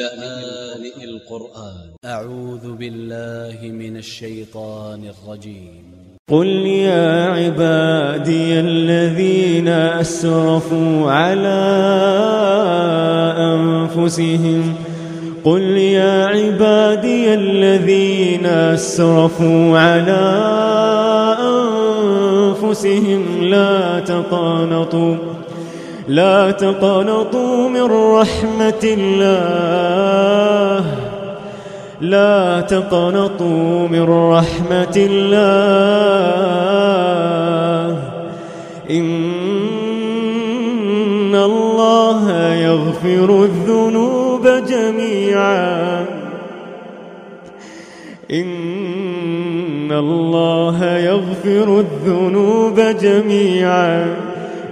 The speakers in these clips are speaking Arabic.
لآن القرآن. أ ع و ذ ب ا ل ل ه من ا ل ش ي ط ا ن ا ل ج ي م قل يا عبادي الذين أسرفوا على أنفسهم قل يا عبادي الذين أسرفوا على أنفسهم لا تقانطوا. لا تقنطوا من رحمة الله. لا تقنطوا من رحمة الله. إن الله يغفر الذنوب جميعا. إن الله يغفر الذنوب جميعا.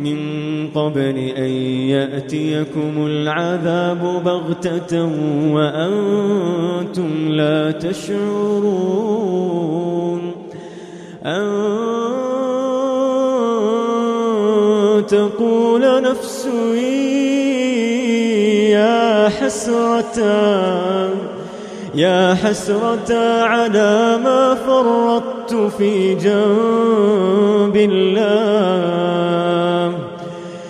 من قبل أن يأتيكم العذاب بغتة وأنتم لا تشعرون أن تقول نفس يا حسرة يا حسرة على ما فرطت في جنب الله.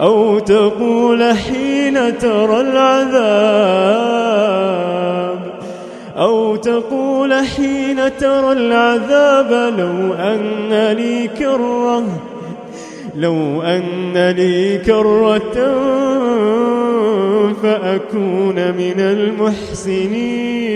أو تقول حين ترى العذاب أو تقول حين ترى العذاب لو أن لي كرة لو أن لي كرة فأكون من المحسنين.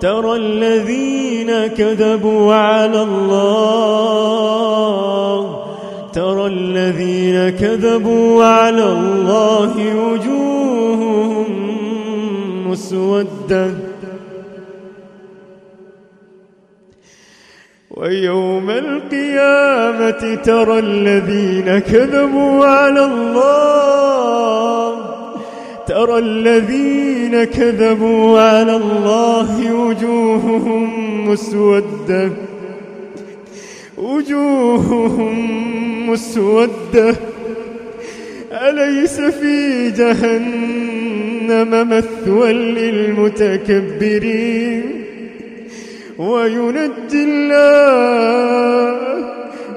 ترى الذين كذبوا على الله. ترى الذين كذبوا على الله وجوههم مسودة. ويوم القيامة ترى الذين كذبوا على الله ترى الذين كذبوا على الله وجوههم مسودة. وجوههم مسودة. أليس في جهنم مثوى للمتكبرين؟ وينجي الله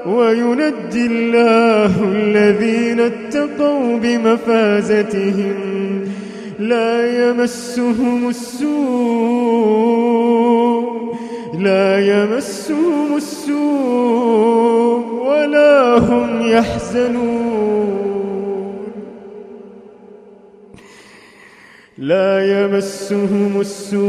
وينجي الله الذين اتقوا بمفازتهم لا يمسهم السوء لا يمسهم السوء ولا هم يحزنون. لا يمسهم السوء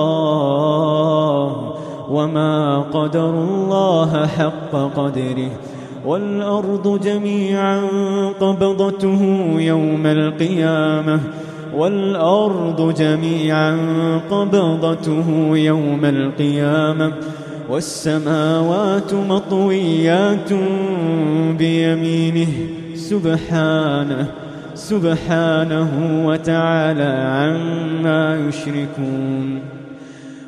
وما قدر الله حق قدره والأرض جميعا قبضته يوم القيامة والأرض جميعا قبضته يوم القيامة والسماوات مطويات بيمينه سبحانه سبحانه وتعالى عما يشركون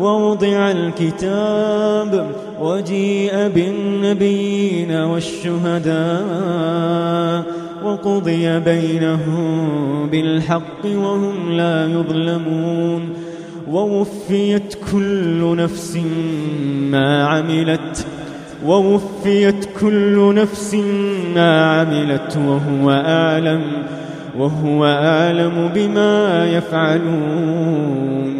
ووضع الكتاب وجيء بالنبيين والشهداء وقضي بينهم بالحق وهم لا يظلمون ووفيت كل نفس ما عملت ووفيت كل نفس ما عملت وهو أعلم وهو أعلم بما يفعلون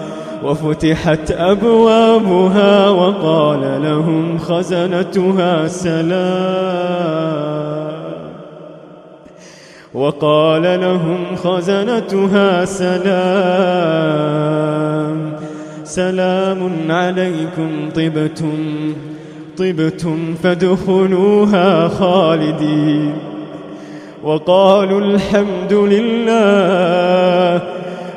وفتحت أبوابها وقال لهم خزنتها سلام. وقال لهم خزنتها سلام. سلام عليكم طبتم طبتم فادخلوها خالدين. وقالوا الحمد لله